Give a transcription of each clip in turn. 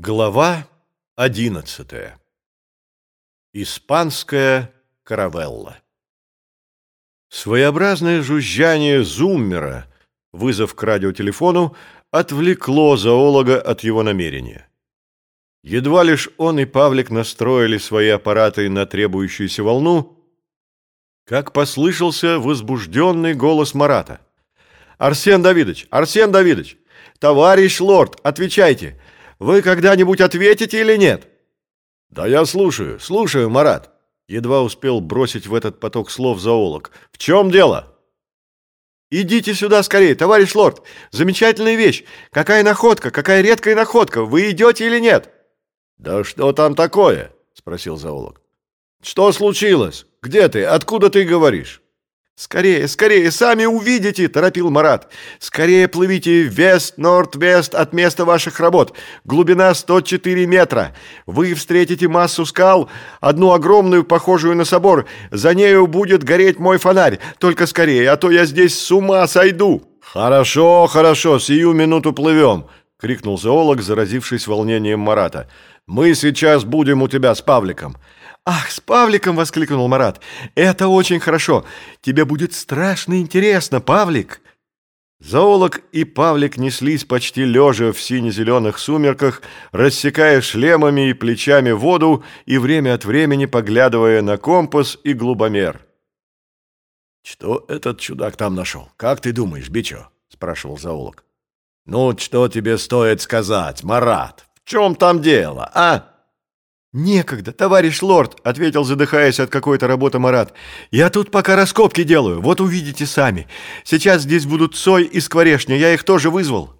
Глава одиннадцатая. Испанская каравелла. Своеобразное жужжание зуммера, вызов к радиотелефону, отвлекло зоолога от его намерения. Едва лишь он и Павлик настроили свои аппараты на требующуюся волну, как послышался возбужденный голос Марата. «Арсен Давидович! Арсен Давидович! Товарищ лорд, отвечайте!» Вы когда-нибудь ответите или нет?» «Да я слушаю, слушаю, Марат!» Едва успел бросить в этот поток слов зоолог. «В чем дело?» «Идите сюда скорее, товарищ лорд! Замечательная вещь! Какая находка, какая редкая находка! Вы идете или нет?» «Да что там такое?» — спросил зоолог. «Что случилось? Где ты? Откуда ты говоришь?» «Скорее, скорее, сами увидите!» – торопил Марат. «Скорее плывите вест-норд-вест от места ваших работ. Глубина 104 метра. Вы встретите массу скал, одну огромную, похожую на собор. За нею будет гореть мой фонарь. Только скорее, а то я здесь с ума сойду!» «Хорошо, хорошо, сию минуту плывем!» – крикнул зоолог, заразившись волнением Марата. «Мы сейчас будем у тебя с Павликом». «Ах, с Павликом!» — воскликнул Марат. «Это очень хорошо! Тебе будет страшно интересно, Павлик!» Зоолог и Павлик неслись почти лежа в сине-зеленых сумерках, рассекая шлемами и плечами воду и время от времени поглядывая на компас и глубомер. «Что этот чудак там нашел? Как ты думаешь, Бичо?» — спрашивал зоолог. «Ну, что тебе стоит сказать, Марат? Чем там дело, а?» «Некогда, товарищ лорд», — ответил, задыхаясь от какой-то работы Марат. «Я тут пока раскопки делаю, вот увидите сами. Сейчас здесь будут Цой и Скворешня, я их тоже вызвал».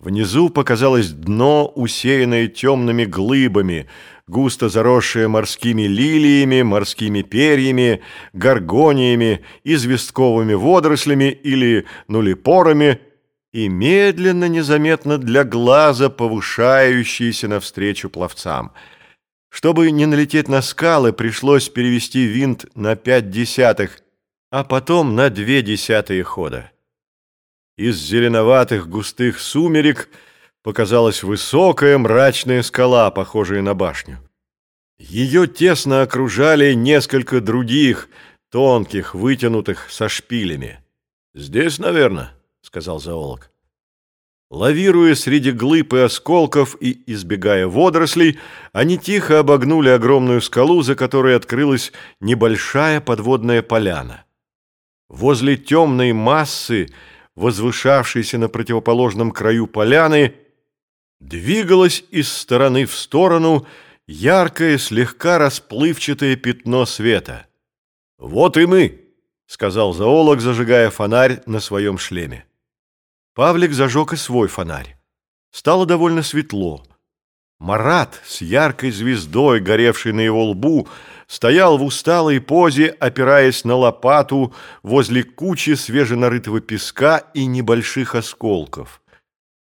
Внизу показалось дно, усеянное темными глыбами, густо заросшее морскими лилиями, морскими перьями, горгониями, известковыми водорослями или нулипорами и медленно, незаметно для глаза повышающиеся навстречу пловцам. Чтобы не налететь на скалы, пришлось перевести винт на пять десятых, а потом на две десятые хода. Из зеленоватых густых сумерек показалась высокая мрачная скала, похожая на башню. Ее тесно окружали несколько других, тонких, вытянутых со шпилями. «Здесь, наверное», сказал зоолог. Лавируя среди глыб и осколков и избегая водорослей, они тихо обогнули огромную скалу, за которой открылась небольшая подводная поляна. Возле темной массы, возвышавшейся на противоположном краю поляны, двигалось из стороны в сторону яркое, слегка расплывчатое пятно света. «Вот и мы!» — сказал зоолог, зажигая фонарь на своем шлеме. Павлик зажег и свой фонарь. Стало довольно светло. Марат с яркой звездой, горевшей на его лбу, стоял в усталой позе, опираясь на лопату возле кучи свеженарытого песка и небольших осколков.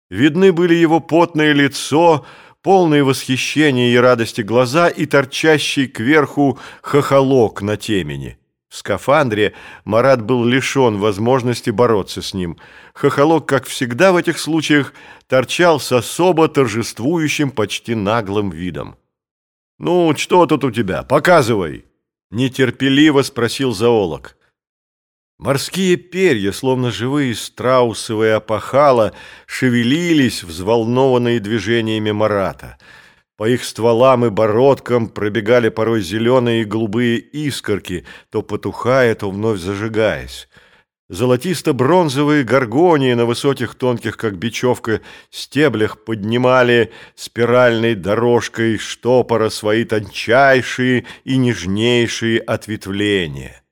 Видны были его потное лицо, полное восхищения и радости глаза и торчащий кверху хохолок на темени. В скафандре Марат был лишен возможности бороться с ним. Хохолок, как всегда в этих случаях, торчал с особо торжествующим, почти наглым видом. «Ну, что тут у тебя? Показывай!» Нетерпеливо спросил зоолог. Морские перья, словно живые страусовые опахала, шевелились, взволнованные движениями Марата – по их стволам и бородкам пробегали порой зеленые и голубые искорки, то потухая, то вновь зажигаясь. Золотисто-бронзовые горгонии на высоких тонких, как бечевка, стеблях поднимали спиральной дорожкой штопора свои тончайшие и нежнейшие ответвления.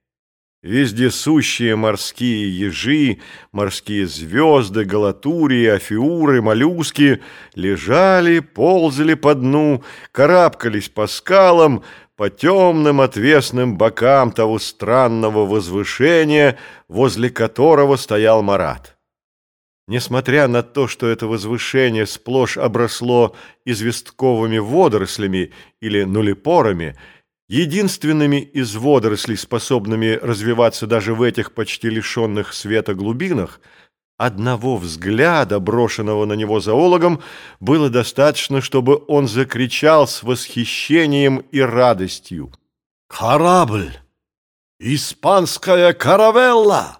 Вездесущие морские ежи, морские звезды, галатурии, афиуры, моллюски лежали, ползали по дну, карабкались по скалам, по темным отвесным бокам того странного возвышения, возле которого стоял Марат. Несмотря на то, что это возвышение сплошь обросло известковыми водорослями или нулипорами, Единственными из водорослей, способными развиваться даже в этих почти лишенных света глубинах, Одного взгляда, брошенного на него зоологом, было достаточно, чтобы он закричал с восхищением и радостью. «Корабль! Испанская каравелла!»